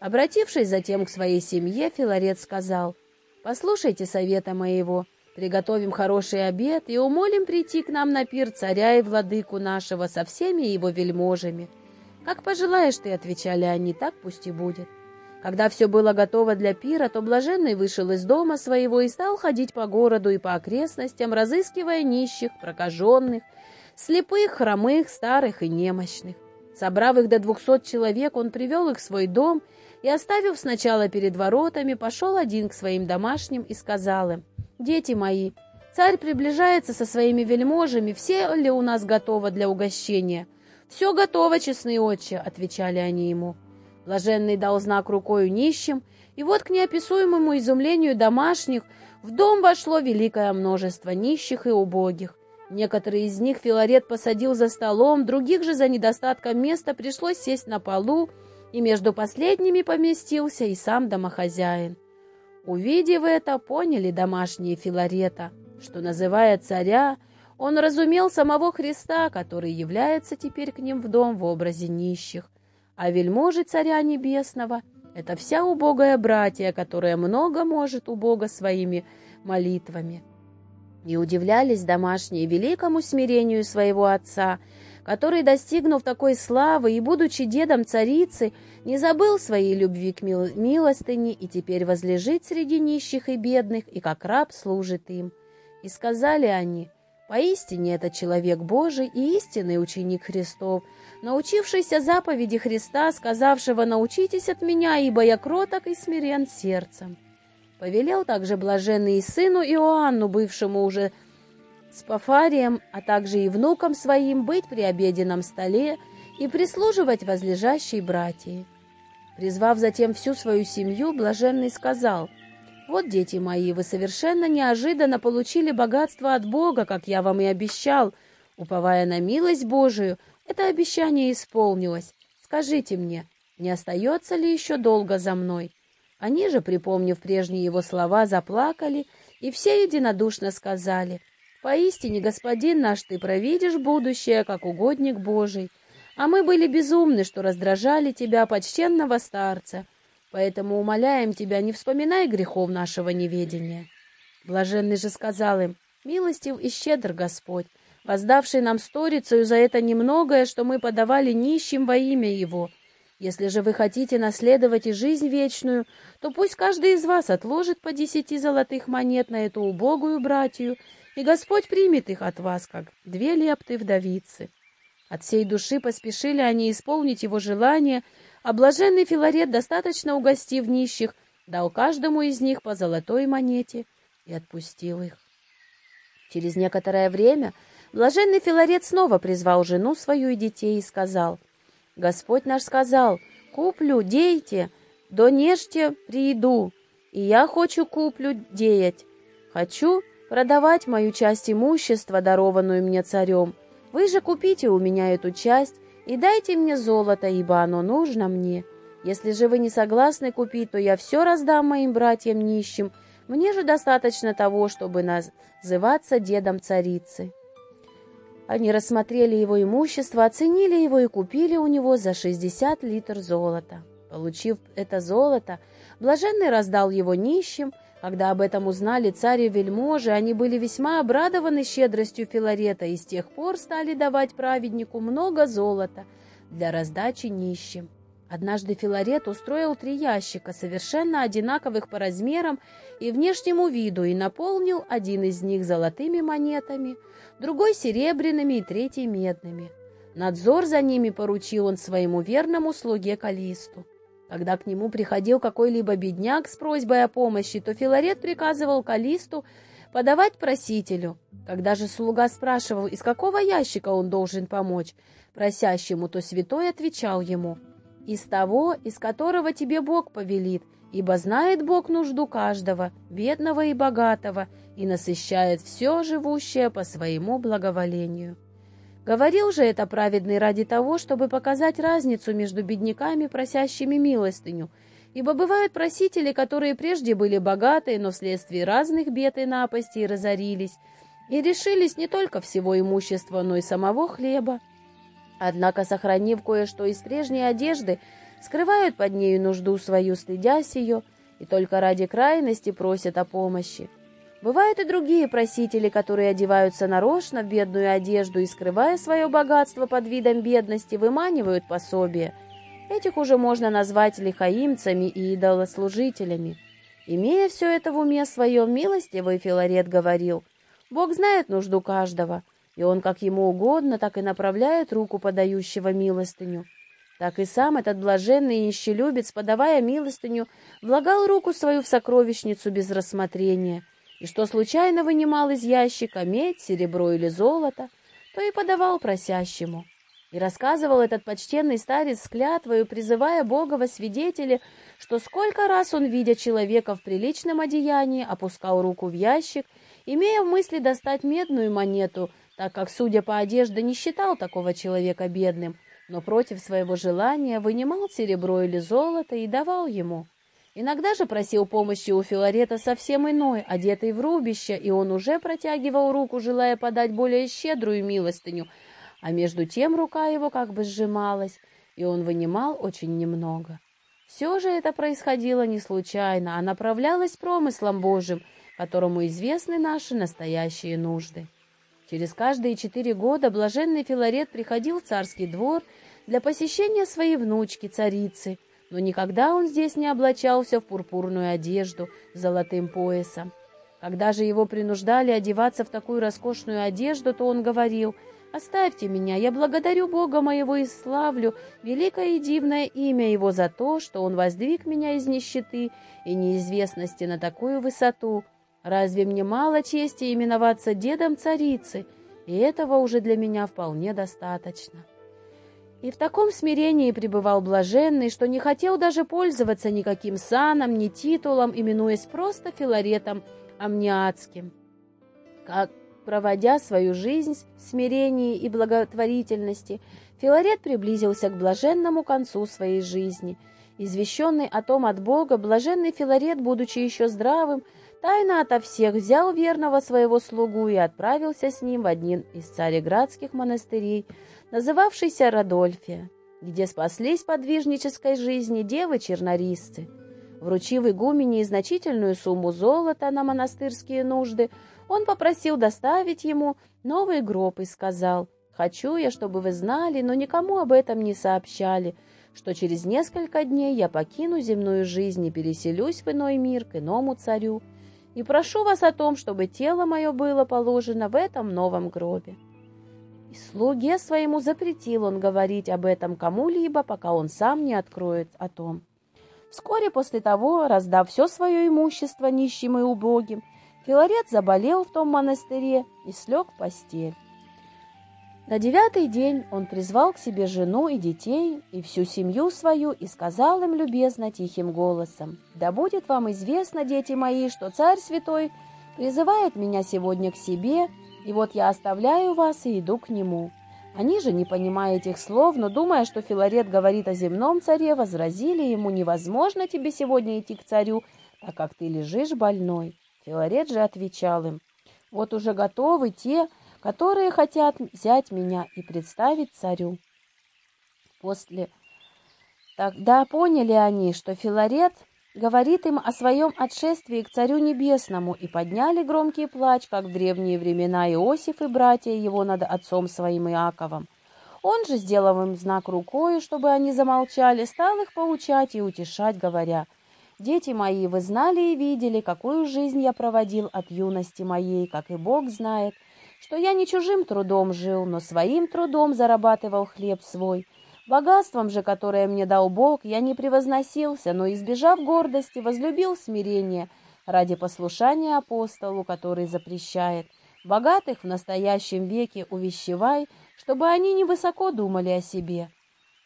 Speaker 1: Обратившись затем к своей семье, Филарет сказал, «Послушайте совета моего, приготовим хороший обед и умолим прийти к нам на пир царя и владыку нашего со всеми его вельможами. Как пожелаешь ты, — отвечали они, — так пусть и будет». Когда все было готово для пира, то Блаженный вышел из дома своего и стал ходить по городу и по окрестностям, разыскивая нищих, прокаженных, слепых, хромых, старых и немощных. Собрав их до двухсот человек, он привел их в свой дом и, оставив сначала перед воротами, пошел один к своим домашним и сказал им, «Дети мои, царь приближается со своими вельможами, все ли у нас готово для угощения?» «Все готово, честные отче», — отвечали они ему. Блаженный дал знак рукою нищим, и вот к неописуемому изумлению домашних в дом вошло великое множество нищих и убогих. Некоторые из них Филарет посадил за столом, других же за недостатком места пришлось сесть на полу, и между последними поместился и сам домохозяин. Увидев это, поняли домашние Филарета, что, называя царя, он разумел самого Христа, который является теперь к ним в дом в образе нищих, а вельможи Царя Небесного — это вся убогая братья, которая много может у Бога своими молитвами. И удивлялись домашние великому смирению своего отца, который, достигнув такой славы и будучи дедом царицы, не забыл своей любви к мил милостыне и теперь возлежит среди нищих и бедных, и как раб служит им. И сказали они, «Поистине это человек Божий и истинный ученик Христов, научившийся заповеди Христа, сказавшего «Научитесь от меня, ибо я кроток и смирен сердцем». Повелел также блаженный сыну Иоанну, бывшему уже с Пафарием, а также и внукам своим быть при обеденном столе и прислуживать возлежащей братьи. Призвав затем всю свою семью, блаженный сказал, «Вот, дети мои, вы совершенно неожиданно получили богатство от Бога, как я вам и обещал. Уповая на милость Божию, это обещание исполнилось. Скажите мне, не остается ли еще долго за мной?» Они же, припомнив прежние его слова, заплакали, и все единодушно сказали, «Поистине, господин наш, ты провидишь будущее, как угодник Божий, а мы были безумны, что раздражали тебя, почтенного старца, поэтому умоляем тебя, не вспоминай грехов нашего неведения». Блаженный же сказал им, «Милостив и щедр Господь, воздавший нам сторицею за это немногое, что мы подавали нищим во имя Его, если же вы хотите наследовать и жизнь вечную, то пусть каждый из вас отложит по десяти золотых монет на эту убогую братью, и Господь примет их от вас, как две лепты вдовицы». От всей души поспешили они исполнить его желание, а блаженный Филарет, достаточно угостив нищих, дал каждому из них по золотой монете и отпустил их. Через некоторое время блаженный Филарет снова призвал жену свою и детей и сказал — Господь наш сказал, куплю, дейте, донежьте, прииду, и я хочу куплю, деять. Хочу продавать мою часть имущества, дарованную мне царем. Вы же купите у меня эту часть и дайте мне золото, ибо оно нужно мне. Если же вы не согласны купить, то я все раздам моим братьям нищим. Мне же достаточно того, чтобы называться дедом царицы. Они рассмотрели его имущество, оценили его и купили у него за 60 литров золота. Получив это золото, блаженный раздал его нищим. Когда об этом узнали царь и вельможи, они были весьма обрадованы щедростью Филарета и с тех пор стали давать праведнику много золота для раздачи нищим. Однажды Филарет устроил три ящика, совершенно одинаковых по размерам и внешнему виду, и наполнил один из них золотыми монетами, другой серебряными и третий медными. Надзор за ними поручил он своему верному слуге Калисту. Когда к нему приходил какой-либо бедняк с просьбой о помощи, то Филарет приказывал Калисту подавать просителю. Когда же слуга спрашивал, из какого ящика он должен помочь просящему, то святой отвечал ему — из того, из которого тебе Бог повелит, ибо знает Бог нужду каждого, бедного и богатого, и насыщает все живущее по своему благоволению. Говорил же это праведный ради того, чтобы показать разницу между бедняками, просящими милостыню, ибо бывают просители, которые прежде были богатые, но вследствие разных бед и напастей разорились, и решились не только всего имущества, но и самого хлеба. Однако, сохранив кое-что из прежней одежды, скрывают под нею нужду свою, стыдясь ее, и только ради крайности просят о помощи. Бывают и другие просители, которые одеваются нарочно в бедную одежду и, скрывая свое богатство под видом бедности, выманивают пособие. Этих уже можно назвать лихаимцами и идолослужителями. Имея все это в уме своем, милостивый Филарет говорил, «Бог знает нужду каждого» и он как ему угодно, так и направляет руку подающего милостыню. Так и сам этот блаженный нищелюбец, подавая милостыню, влагал руку свою в сокровищницу без рассмотрения, и что случайно вынимал из ящика медь, серебро или золото, то и подавал просящему. И рассказывал этот почтенный старец с призывая Бога во свидетели, что сколько раз он, видя человека в приличном одеянии, опускал руку в ящик, имея в мысли достать медную монету, так как, судя по одежде, не считал такого человека бедным, но против своего желания вынимал серебро или золото и давал ему. Иногда же просил помощи у Филарета совсем иной, одетый в рубище, и он уже протягивал руку, желая подать более щедрую милостыню, а между тем рука его как бы сжималась, и он вынимал очень немного. Все же это происходило не случайно, а направлялось промыслом Божьим, которому известны наши настоящие нужды. Через каждые четыре года блаженный Филарет приходил в царский двор для посещения своей внучки, царицы, но никогда он здесь не облачался в пурпурную одежду с золотым поясом. Когда же его принуждали одеваться в такую роскошную одежду, то он говорил, «Оставьте меня, я благодарю Бога моего и славлю великое и дивное имя Его за то, что Он воздвиг меня из нищеты и неизвестности на такую высоту, Разве мне мало чести именоваться дедом царицы, и этого уже для меня вполне достаточно. И в таком смирении пребывал блаженный, что не хотел даже пользоваться никаким саном, ни титулом, именуясь просто Филаретом Амниатским. Как проводя свою жизнь в смирении и благотворительности, Филарет приблизился к блаженному концу своей жизни. Извещенный о том от Бога, блаженный Филарет, будучи еще здравым, тайно ото всех взял верного своего слугу и отправился с ним в один из цареградских монастырей, называвшийся Радольфия, где спаслись подвижнической жизни девы-чернорисцы. Вручив игумене значительную сумму золота на монастырские нужды, он попросил доставить ему новый гроб и сказал, «Хочу я, чтобы вы знали, но никому об этом не сообщали, что через несколько дней я покину земную жизнь и переселюсь в иной мир к иному царю, и прошу вас о том, чтобы тело мое было положено в этом новом гробе». И слуге своему запретил он говорить об этом кому-либо, пока он сам не откроет о том. Вскоре после того, раздав все свое имущество нищим и убогим, Филарет заболел в том монастыре и слег в постель. На девятый день он призвал к себе жену и детей и всю семью свою и сказал им любезно тихим голосом, «Да будет вам известно, дети мои, что Царь Святой призывает меня сегодня к себе, и вот я оставляю вас и иду к нему». Они же, не понимая этих слов, но думая, что Филарет говорит о земном царе, возразили ему, «Невозможно тебе сегодня идти к царю, так как ты лежишь больной». Филарет же отвечал им, «Вот уже готовы те, которые хотят взять меня и представить царю. После Тогда поняли они, что Филарет говорит им о своем отшествии к Царю Небесному, и подняли громкий плач, как в древние времена Иосиф и братья его над отцом своим Иаковом. Он же, сделав им знак рукой, чтобы они замолчали, стал их поучать и утешать, говоря, «Дети мои, вы знали и видели, какую жизнь я проводил от юности моей, как и Бог знает, что я не чужим трудом жил, но своим трудом зарабатывал хлеб свой. Богатством же, которое мне дал Бог, я не превозносился, но, избежав гордости, возлюбил смирение ради послушания апостолу, который запрещает. Богатых в настоящем веке увещевай, чтобы они не высоко думали о себе.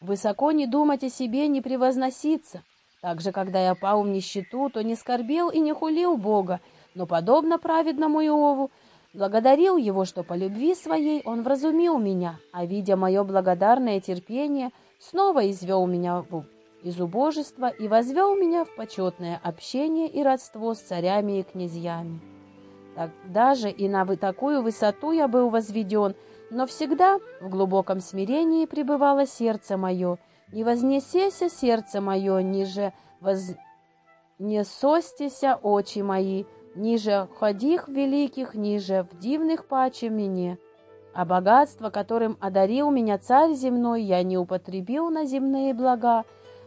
Speaker 1: Высоко не думать о себе, не превозноситься. Также, когда я пал в нищету, то не скорбел и не хулил Бога, но, подобно праведному Иову, Благодарил его, что по любви своей он вразумил меня, а, видя мое благодарное терпение, снова извел меня из убожества и возвел меня в почетное общение и родство с царями и князьями. Тогда же и на такую высоту я был возведен, но всегда в глубоком смирении пребывало сердце мое, не вознесеся сердце мое, ниже воз... не состися очи мои, ниже ходих великих, ниже в дивных паче мне. А богатство, которым одарил меня царь земной, я не употребил на земные блага,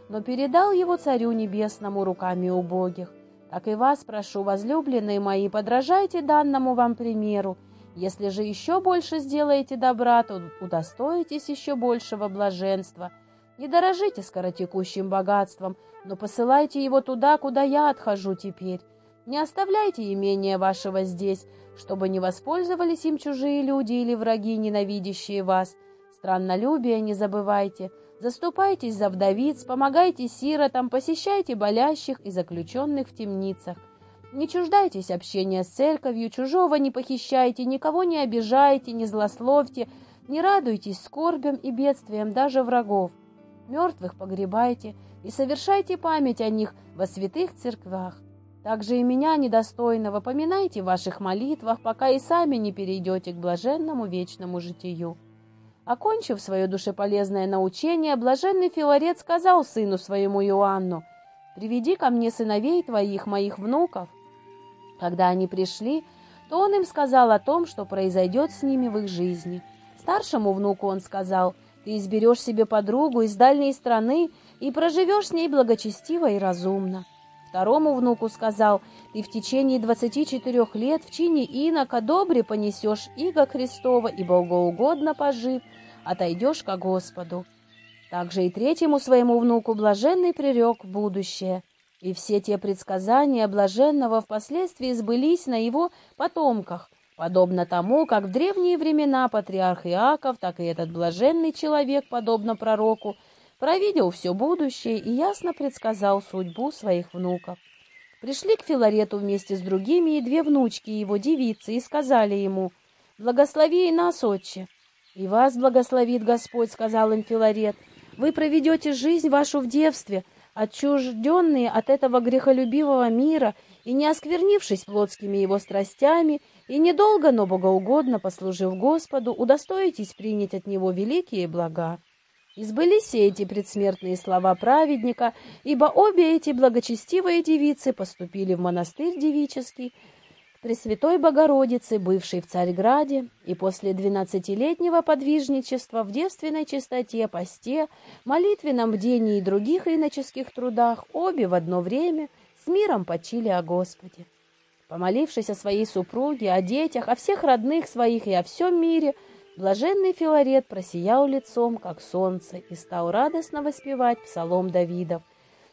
Speaker 1: но передал его царю небесному руками убогих. Так и вас прошу, возлюбленные мои, подражайте данному вам примеру. Если же еще больше сделаете добра, то удостоитесь еще большего блаженства. Не дорожите скоротекущим богатством, но посылайте его туда, куда я отхожу теперь. Не оставляйте имения вашего здесь, чтобы не воспользовались им чужие люди или враги, ненавидящие вас. Страннолюбие не забывайте. Заступайтесь за вдовиц, помогайте сиротам, посещайте болящих и заключенных в темницах. Не чуждайтесь общения с церковью, чужого не похищайте, никого не обижайте, не злословьте, Не радуйтесь скорбям и бедствиям даже врагов. Мертвых погребайте и совершайте память о них во святых церквях. Также и меня, недостойного, поминайте в ваших молитвах, пока и сами не перейдете к блаженному вечному житию. Окончив свое душеполезное научение, блаженный Филарет сказал сыну своему Иоанну, «Приведи ко мне сыновей твоих, моих внуков». Когда они пришли, то он им сказал о том, что произойдет с ними в их жизни. Старшему внуку он сказал, «Ты изберешь себе подругу из дальней страны и проживешь с ней благочестиво и разумно». Второму внуку сказал, «Ты в течение двадцати четырех лет в чине инока добре понесешь иго Христова и богоугодно пожив, отойдешь ко Господу». Также и третьему своему внуку блаженный прирек будущее. И все те предсказания блаженного впоследствии сбылись на его потомках, подобно тому, как в древние времена патриарх Иаков, так и этот блаженный человек, подобно пророку, провидел все будущее и ясно предсказал судьбу своих внуков. Пришли к Филарету вместе с другими и две внучки его девицы и сказали ему, «Благослови и нас, отче!» «И вас благословит Господь», — сказал им Филарет. «Вы проведете жизнь вашу в девстве, отчужденные от этого грехолюбивого мира и не осквернившись плотскими его страстями, и недолго, но богоугодно послужив Господу, удостоитесь принять от него великие блага. Избылись все эти предсмертные слова праведника, ибо обе эти благочестивые девицы поступили в монастырь девический, Пресвятой Богородице, бывшей в Царьграде, и после двенадцатилетнего подвижничества в девственной чистоте, посте, молитвенном бдении и других иноческих трудах обе в одно время с миром почили о Господе. Помолившись о своей супруге, о детях, о всех родных своих и о всем мире – Блаженный Филарет просиял лицом, как солнце, и стал радостно воспевать псалом Давидов.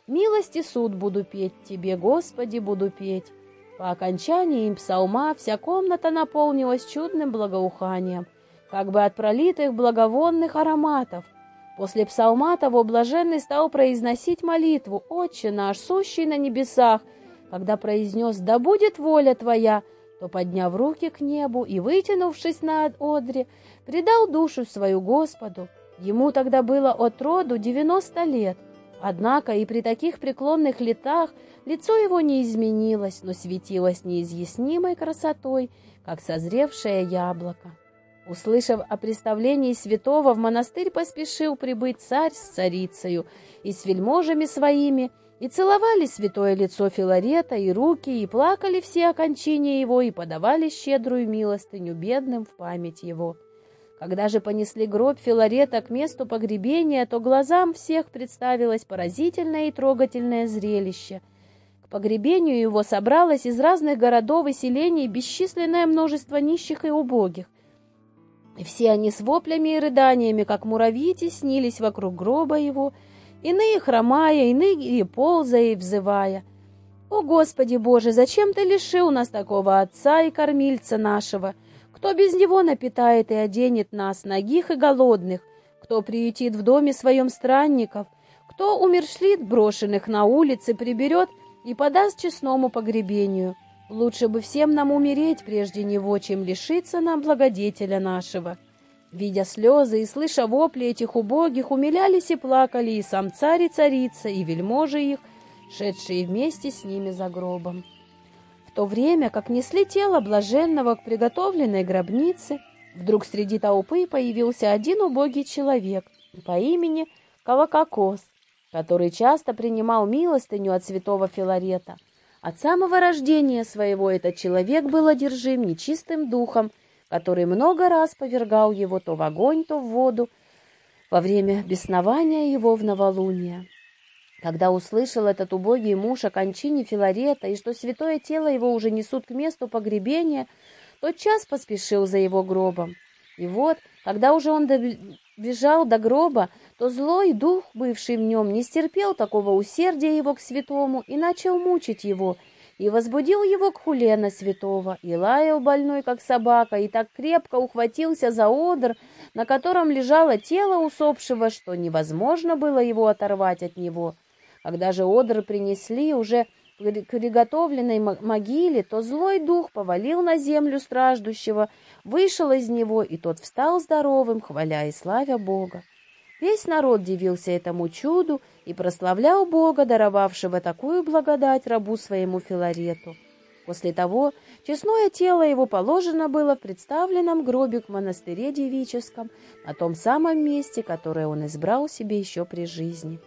Speaker 1: «Милости суд буду петь, Тебе, Господи, буду петь». По окончании им псалма вся комната наполнилась чудным благоуханием, как бы от пролитых благовонных ароматов. После псалма того блаженный стал произносить молитву «Отче наш, сущий на небесах», когда произнес «Да будет воля Твоя», то, подняв руки к небу и вытянувшись на одре, предал душу свою Господу. Ему тогда было от роду девяносто лет. Однако и при таких преклонных летах лицо его не изменилось, но светилось неизъяснимой красотой, как созревшее яблоко. Услышав о представлении святого, в монастырь поспешил прибыть царь с царицею и с вельможами своими, и целовали святое лицо Филарета и руки, и плакали все о кончине его, и подавали щедрую милостыню бедным в память его. Когда же понесли гроб Филарета к месту погребения, то глазам всех представилось поразительное и трогательное зрелище. К погребению его собралось из разных городов и селений бесчисленное множество нищих и убогих. И все они с воплями и рыданиями, как муравьи, теснились вокруг гроба его, иные хромая, иные ползая и взывая. «О, Господи Боже, зачем Ты лишил нас такого отца и кормильца нашего?» Кто без него напитает и оденет нас, ногих и голодных? Кто приютит в доме своем странников? Кто умершлит брошенных на улице, приберет и подаст честному погребению? Лучше бы всем нам умереть прежде него, чем лишиться нам благодетеля нашего». Видя слезы и слыша вопли этих убогих, умилялись и плакали и сам царь и царица, и вельможи их, шедшие вместе с ними за гробом то время как несли тело блаженного к приготовленной гробнице, вдруг среди толпы появился один убогий человек по имени Кавакакос, который часто принимал милостыню от святого Филарета. От самого рождения своего этот человек был одержим нечистым духом, который много раз повергал его то в огонь, то в воду во время беснования его в новолуние. Когда услышал этот убогий муж о кончине Филарета и что святое тело его уже несут к месту погребения, тот час поспешил за его гробом. И вот, когда уже он добежал до гроба, то злой дух, бывший в нем, не стерпел такого усердия его к святому и начал мучить его, и возбудил его к хулена святого, и лаял больной, как собака, и так крепко ухватился за одр, на котором лежало тело усопшего, что невозможно было его оторвать от него. Когда же Одр принесли, уже приготовленной могиле, то злой дух повалил на землю страждущего, вышел из него, и тот встал здоровым, хваля и славя Бога. Весь народ дивился этому чуду и прославлял Бога, даровавшего такую благодать рабу своему Филарету. После того честное тело его положено было в представленном гробе в монастыре девическом, на том самом месте, которое он избрал себе еще при жизни.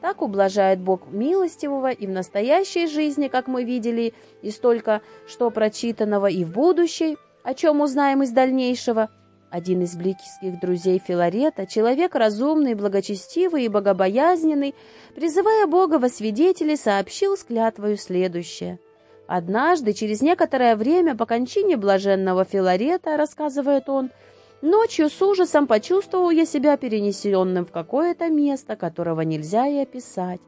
Speaker 1: Так ублажает Бог милостивого и в настоящей жизни, как мы видели, и столько что прочитанного и в будущей, о чем узнаем из дальнейшего. Один из близких друзей Филарета, человек разумный, благочестивый и богобоязненный, призывая Бога во свидетели, сообщил с клятвою следующее. Однажды, через некоторое время по кончине блаженного Филарета, рассказывает он, — Ночью с ужасом почувствовал я себя перенесенным в какое-то место, которого нельзя и описать.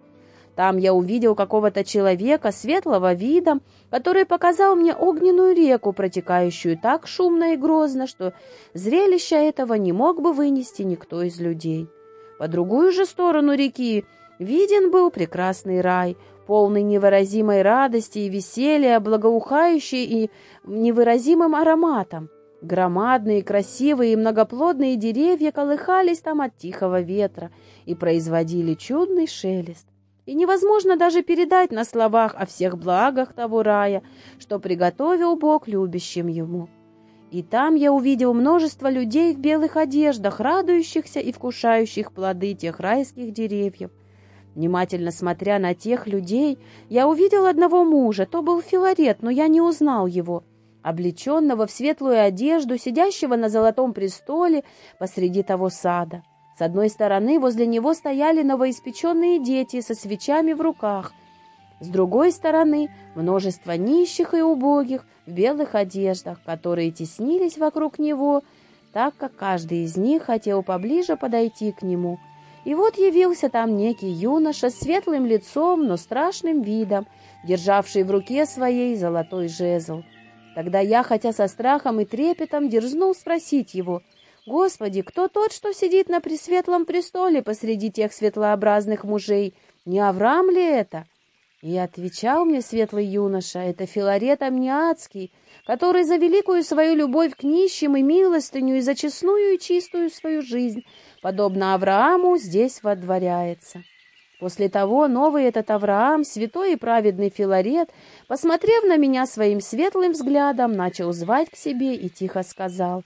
Speaker 1: Там я увидел какого-то человека светлого вида, который показал мне огненную реку, протекающую так шумно и грозно, что зрелище этого не мог бы вынести никто из людей. По другую же сторону реки виден был прекрасный рай, полный невыразимой радости и веселья, благоухающий и невыразимым ароматом. Громадные, красивые и многоплодные деревья колыхались там от тихого ветра и производили чудный шелест. И невозможно даже передать на словах о всех благах того рая, что приготовил Бог любящим ему. И там я увидел множество людей в белых одеждах, радующихся и вкушающих плоды тех райских деревьев. Внимательно смотря на тех людей, я увидел одного мужа, то был Филарет, но я не узнал его — облеченного в светлую одежду, сидящего на золотом престоле посреди того сада. С одной стороны возле него стояли новоиспеченные дети со свечами в руках, с другой стороны множество нищих и убогих в белых одеждах, которые теснились вокруг него, так как каждый из них хотел поближе подойти к нему. И вот явился там некий юноша с светлым лицом, но страшным видом, державший в руке своей золотой жезл. Тогда я, хотя со страхом и трепетом, дерзнул спросить его, «Господи, кто тот, что сидит на пресветлом престоле посреди тех светлообразных мужей? Не Авраам ли это?» И отвечал мне светлый юноша, «Это Филарет Амниадский, который за великую свою любовь к нищим и милостыню и за честную и чистую свою жизнь, подобно Аврааму, здесь водворяется». После того новый этот Авраам, святой и праведный Филарет, посмотрев на меня своим светлым взглядом, начал звать к себе и тихо сказал,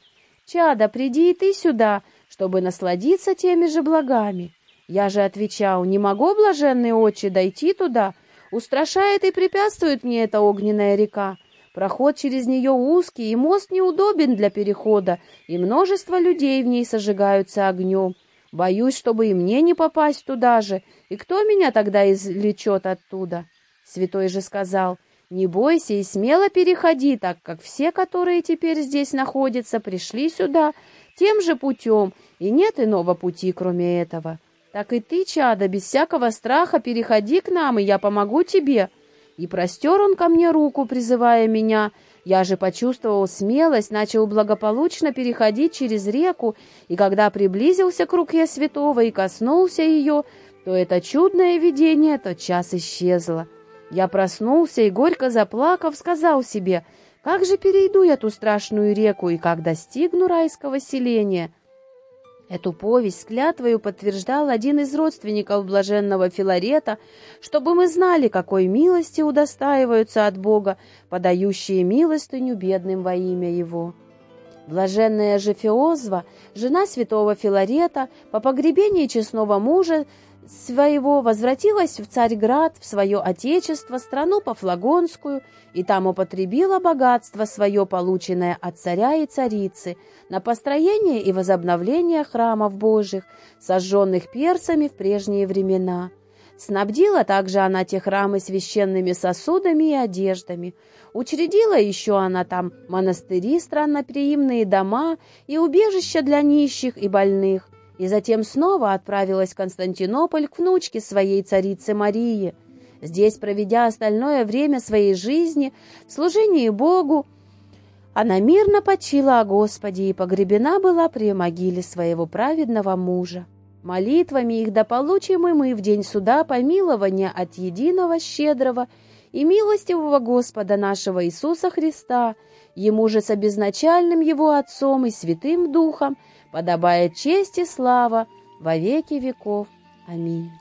Speaker 1: «Чада, приди и ты сюда, чтобы насладиться теми же благами». Я же отвечал, «Не могу, блаженные отче, дойти туда. Устрашает и препятствует мне эта огненная река. Проход через нее узкий, и мост неудобен для перехода, и множество людей в ней сожигаются огнем. Боюсь, чтобы и мне не попасть туда же, и кто меня тогда извлечет оттуда? Святой же сказал, не бойся и смело переходи, так как все, которые теперь здесь находятся, пришли сюда тем же путем, и нет иного пути, кроме этого. Так и ты, чада, без всякого страха переходи к нам, и я помогу тебе. И простер он ко мне руку, призывая меня, — я же почувствовал смелость, начал благополучно переходить через реку, и когда приблизился к руке святого и коснулся ее, то это чудное видение тотчас исчезло. Я проснулся и, горько заплакав, сказал себе, «Как же перейду я ту страшную реку и как достигну райского селения?» Эту повесть с клятвою подтверждал один из родственников блаженного Филарета, чтобы мы знали, какой милости удостаиваются от Бога, подающие милостыню бедным во имя Его. Блаженная же Феозва, жена святого Филарета, по погребении честного мужа, своего возвратилась в Царьград, в свое отечество, страну Пафлагонскую, и там употребила богатство свое, полученное от царя и царицы, на построение и возобновление храмов Божьих, сожженных персами в прежние времена. Снабдила также она те храмы священными сосудами и одеждами. Учредила еще она там монастыри, странноприимные дома и убежища для нищих и больных, и затем снова отправилась в Константинополь к внучке своей царицы Марии. Здесь, проведя остальное время своей жизни в служении Богу, она мирно почила о Господе и погребена была при могиле своего праведного мужа. Молитвами их да получим и мы в день суда помилования от единого щедрого и милостивого Господа нашего Иисуса Христа, Ему же с обезначальным Его Отцом и Святым Духом подобает честь и слава во веки веков. Аминь.